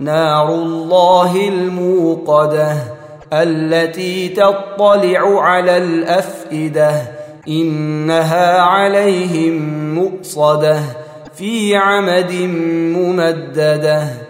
نار الله الموقدة التي تطلع على الأفئدة إنها عليهم مؤصدة في عمد ممددة.